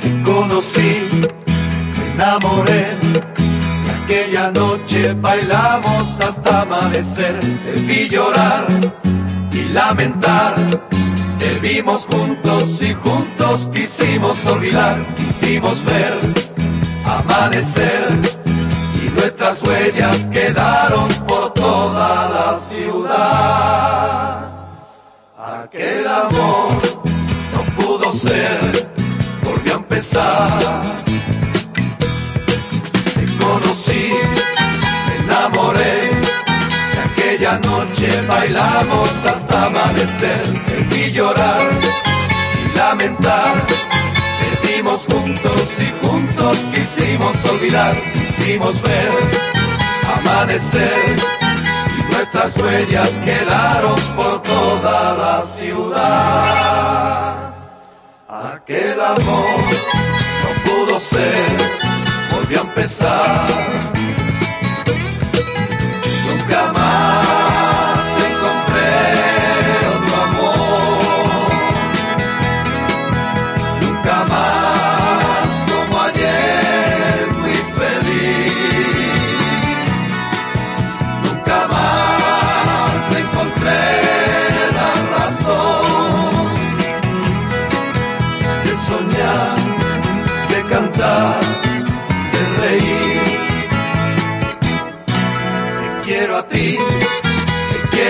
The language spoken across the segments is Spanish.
Te conocí, me enamoré. Y aquella noche bailamos hasta amanecer. Te vi llorar y lamentar. Te vimos juntos y juntos quisimos olvidar, quisimos ver amanecer y nuestras huellas quedaron toda la ciudad. Aquel amor no pudo ser, volvió a empezar. Te conocí, me enamoré, y aquella noche bailamos hasta amanecer. Te vi llorar y lamentar, te vimos juntos y juntos quisimos olvidar, quisimos ver amanecer y nuestras huellas quedaron por toda la ciudad. Aquel amor no pudo ser, volvió a empezar.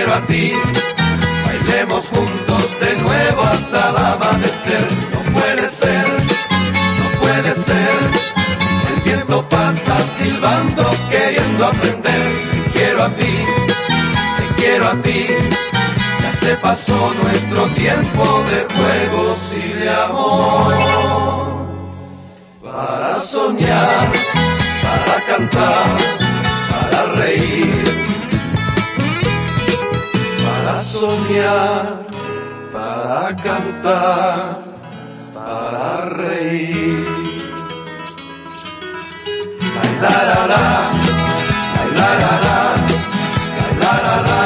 Quiero a ti. Bailemos juntos de nuevo hasta el amanecer. No puede ser, no puede ser. El viento pasa silbando, queriendo aprender. Te quiero a ti, te quiero a ti. Ya se pasó nuestro tiempo de juegos y de amor. Para soñar, para cantar, para cantar, para reír. Bailarará, bailarará, bailarará,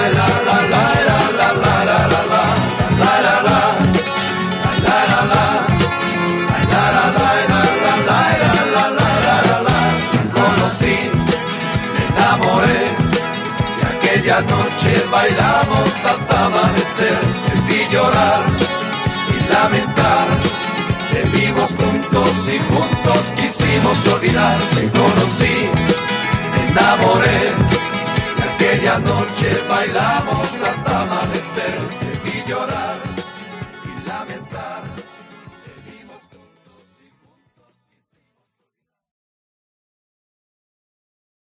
enamoré aquella noche bailamos hasta amanecer. Vi llorar y lamentar. Te vimos juntos y juntos quisimos olvidar. Te conocí, me enamoré. Y aquella noche bailamos